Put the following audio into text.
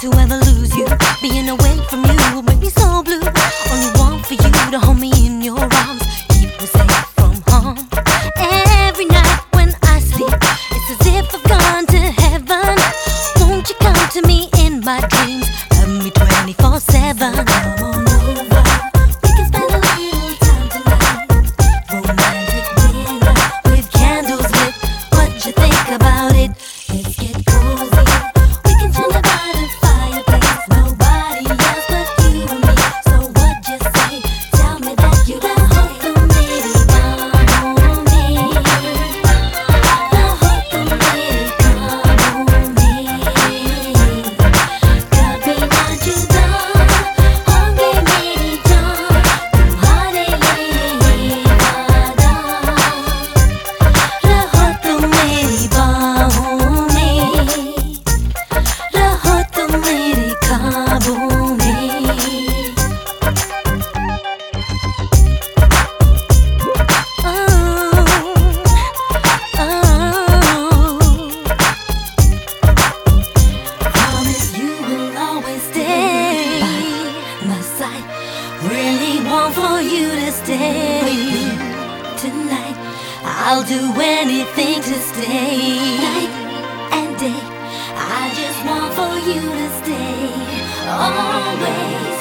to ever lose you. Being away from you will make me so blue. Only want for you to hold me in your arms, keep me safe from harm. Every night when I sleep, it's as if I've gone to heaven. Won't you come to me in my dreams? Love me 24 7. Come on over. Only want for you to stay tonight. I'll do anything to stay night and day. I just want for you to stay always.